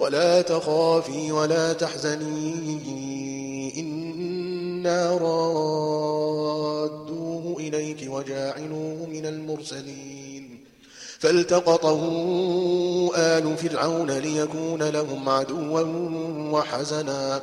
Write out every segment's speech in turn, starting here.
ولا تخافي ولا تحزني إنا رادوه إليك وجاعلوه من المرسلين. فالتقطه آل فرعون ليكون لهم عدوا وحزنا.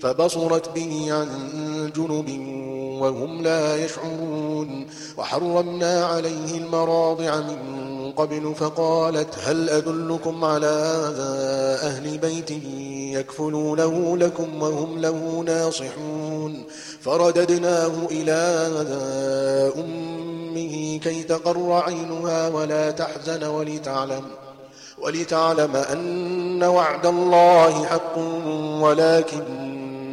فبصرت به عن جنب وهم لا يشعرون. وحرمنا عليه المراضع من قبل فقالت هل أدلكم على أهل بيت يكفلونه لكم وهم له ناصحون؟ فرددناه إلى أمه كي تقر عينها ولا تحزن ولتعلم ولتعلم أن وعد الله حق ولكن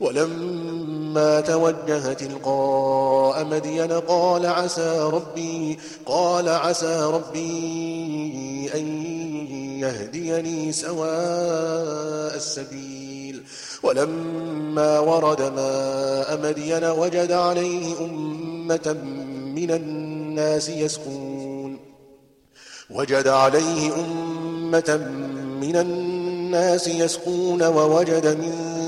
ولما توجه تلقاء مدين قال عسى ربي قال عسى ربي أن يهديني سواء السبيل. ولما ورد ماء مدين وجد عليه أمة من الناس يسكون وجد عليه أمة من الناس يسقون ووجد من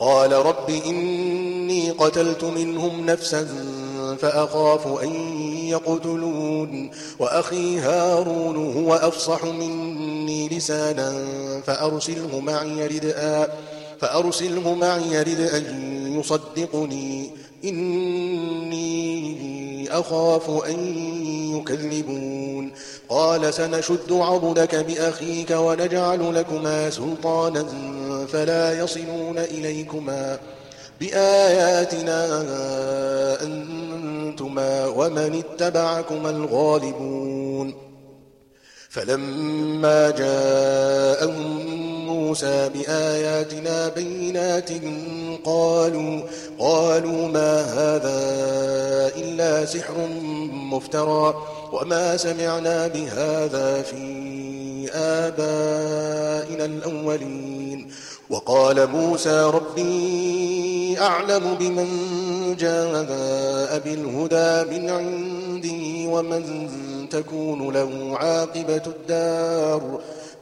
قال رب إني قتلت منهم نفسا فأخاف أن يقتلون وأخي هارون هو أفصح مني لسانا فأرسله معي ردءا فأرسله معي ردءا يصدقني إني أخاف أن يكذبون. قال سنشد عضدك بأخيك ونجعل لكما سلطانا فلا يصلون إليكما بآياتنا أنتما ومن اتبعكما الغالبون. فلما جاءهم موسى بآياتنا بينات قالوا قالوا ما هذا إلا سحر مفترى وما سمعنا بهذا في آبائنا الأولين. وقال موسى ربي أعلم بمن جاء بالهدى من عندي ومن تكون له عاقبة الدار.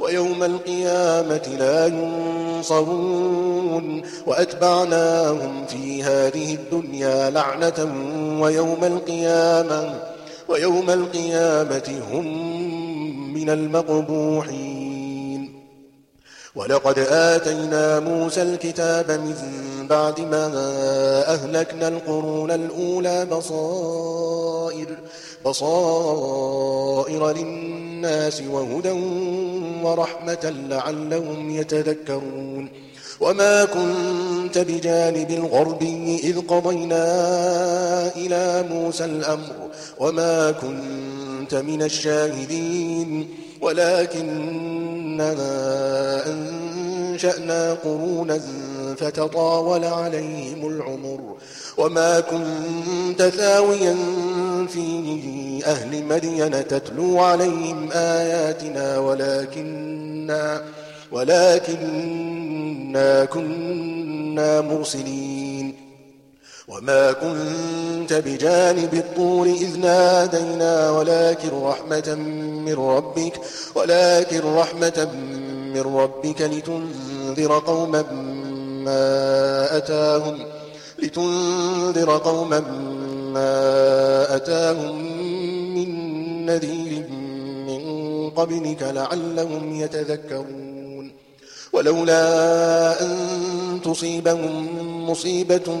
ويوم القيامة لا ينصرون وأتبعناهم في هذه الدنيا لعنة ويوم القيامة ويوم القيامة هم من المقبوحين ولقد آتينا موسى الكتاب من بعد ما أهلكنا القرون الأولى بصائر, بصائر للناس وهدى ورحمة لعلهم يتذكرون. وما كنت بجانب الغرب إذ قضينا إلى موسى الأمر وما كنت من الشاهدين. ولكننا أنشأنا قرونا فتطاول عليهم العمر وما كنت ثاويا في أهل مدين تتلو عليهم آياتنا ولكننا ولكننا كنا مرسلين. وما كنت بجانب الطور إذ نادينا ولكن رحمة من ربك ولكن رحمة من ربك لتنذر قوما ما أتاهم لتنذر قوما ما أتاهم من نذير من قبلك لعلهم يتذكرون ولولا أن تصيبهم مصيبة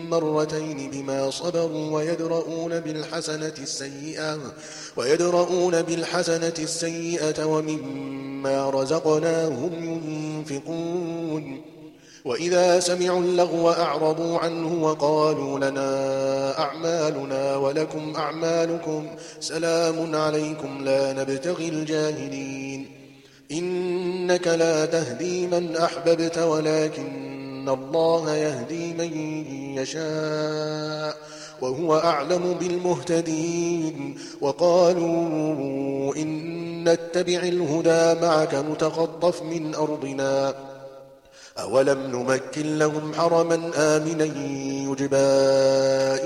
مرتين بما صبروا ويدرؤون بالحسنة السيئة ويدرؤون بالحسنة السيئة ومما رزقناهم ينفقون. وإذا سمعوا اللغو أعرضوا عنه وقالوا لنا أعمالنا ولكم أعمالكم سلام عليكم لا نبتغي الجاهلين. إنك لا تهدي من أحببت ولكن الله يهدي من يشاء وهو أعلم بالمهتدين وقالوا إن نتبع الهدى معك نتخطف من أرضنا أولم نمكن لهم حرما آمنا يجبى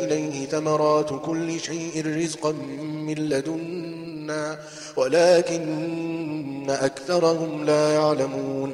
إليه ثمرات كل شيء رزقا من لدن الحسنى ولكن أكثرهم لا يعلمون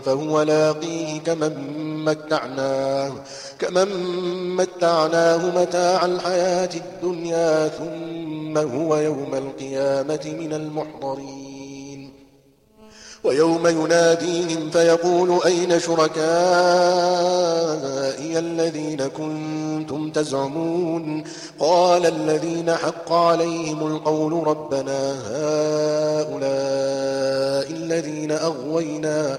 فهو لاقيه كمن متعناه كمن متعناه متاع الحياة الدنيا ثم هو يوم القيامة من المحضرين. ويوم يناديهم فيقول أين شركائي الذين كنتم تزعمون؟ قال الذين حق عليهم القول ربنا هؤلاء الذين أغوينا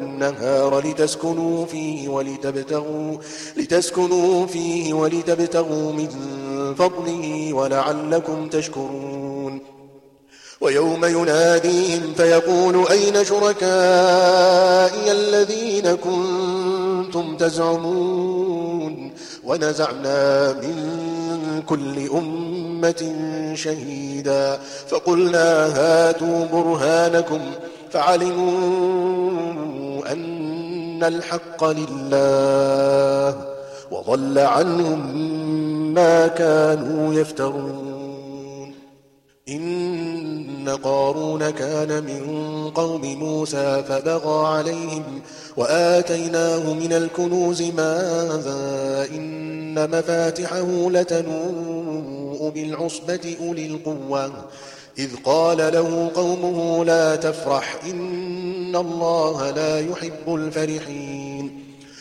لتسكنوا فيه ولتبتغوا, لتسكنوا فيه ولتبتغوا من فضله ولعلكم تشكرون. ويوم يناديهم فيقول أين شركائي الذين كنتم تزعمون؟ ونزعنا من كل أمة شهيدا. فقلنا هاتوا برهانكم فعلموا أن الحق لله وضل عنهم ما كانوا يفترون. قارون كان من قوم موسى فبغى عليهم وآتيناه من الكنوز ماذا إن مفاتحه لتنوء بالعصبة أولي القوة. إذ قال له قومه لا تفرح إن الله لا يحب الفرحين.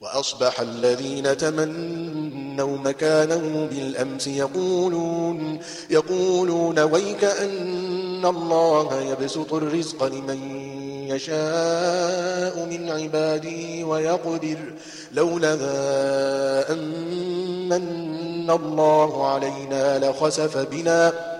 وأصبح الذين تمنوا مكانه بالأمس يقولون يقولون ويك أن الله يبسط الرزق لمن يشاء من عباده ويقدر لولا أن الله علينا لخسف بنا.